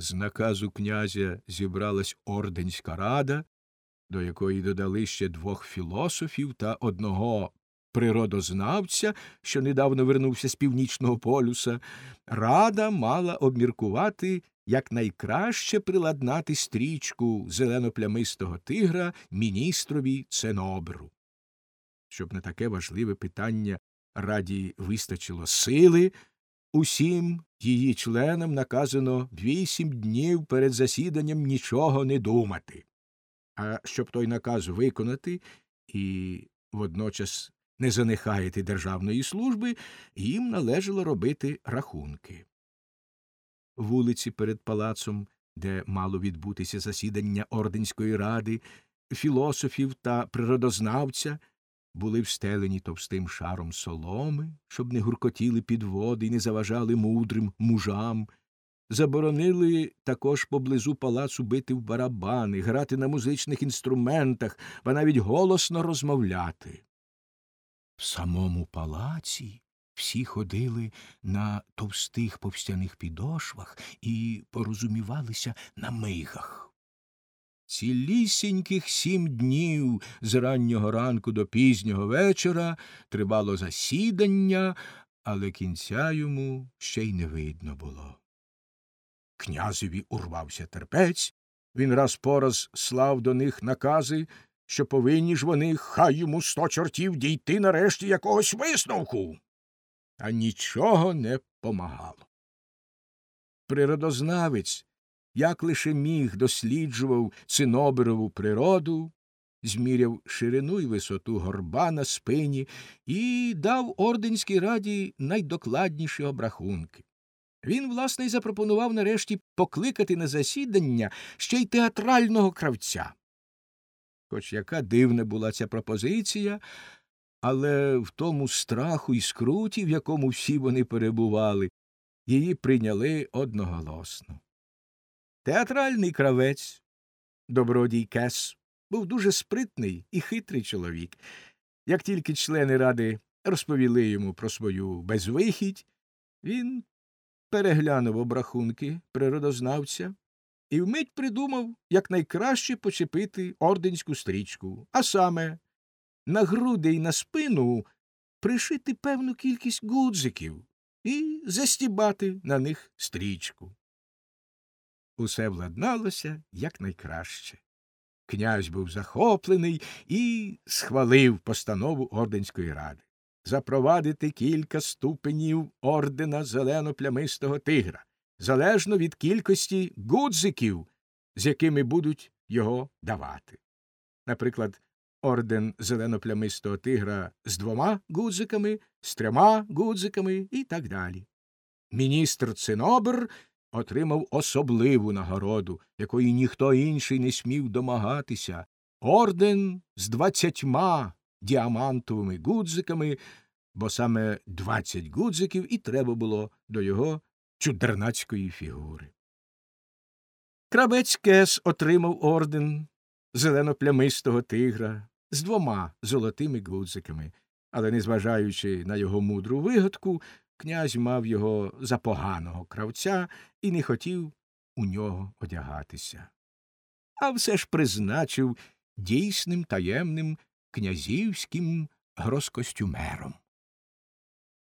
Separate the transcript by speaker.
Speaker 1: З наказу князя зібралась орденська рада, до якої додали ще двох філософів та одного природознавця, що недавно вернувся з північного полюса, рада мала обміркувати як найкраще приладнати стрічку зелено-плямистого тигра міністрові Ценобру. Щоб на таке важливе питання раді вистачило сили, усім її членам наказано вісім днів перед засіданням нічого не думати. А щоб той наказ виконати і водночас не занехаяти державної служби, їм належало робити рахунки. Вулиці перед палацом, де мало відбутися засідання орденської ради, філософів та природознавця, були встелені товстим шаром соломи, щоб не гуркотіли підводи і не заважали мудрим мужам. Заборонили також поблизу палацу бити в барабани, грати на музичних інструментах, ба навіть голосно розмовляти. В самому палаці всі ходили на товстих повстяних підошвах і порозумівалися на мигах. Цілісіньких сім днів з раннього ранку до пізнього вечора тривало засідання, але кінця йому ще й не видно було. Князеві урвався терпець, він раз по раз слав до них накази, що повинні ж вони, хай йому сто чортів дійти нарешті якогось висновку. А нічого не помагало. Природознавець, як лише міг, досліджував циноберову природу, зміряв ширину і висоту горба на спині і дав орденській раді найдокладніші обрахунки. Він, власне, й запропонував нарешті покликати на засідання ще й театрального кравця. Хоч яка дивна була ця пропозиція, але в тому страху і скруті, в якому всі вони перебували, її прийняли одноголосно. Театральний кравець, добродій Кес, був дуже спритний і хитрий чоловік. Як тільки члени ради розповіли йому про свою безвихідь, він переглянув обрахунки природознавця і вмить придумав якнайкраще почепити орденську стрічку, а саме на груди й на спину пришити певну кількість гудзиків і застібати на них стрічку. Усе владналося якнайкраще. Князь був захоплений і схвалив постанову орденської ради запровадити кілька ступенів ордена зелено-плямистого тигра, залежно від кількості гудзиків, з якими будуть його давати. Наприклад, орден зелено-плямистого тигра з двома гудзиками, з трьома гудзиками і так далі. Міністр Цинобр отримав особливу нагороду, якої ніхто інший не смів домагатися орден з двадцятьма діамантовими гудзиками, бо саме двадцять гудзиків і треба було до його чудернацької фігури. Крабець Кес отримав орден зелено-плямистого тигра з двома золотими гудзиками, але, незважаючи на його мудру вигадку, князь мав його за поганого кравця і не хотів у нього одягатися. А все ж призначив дійсним таємним князівським гроскостюмером.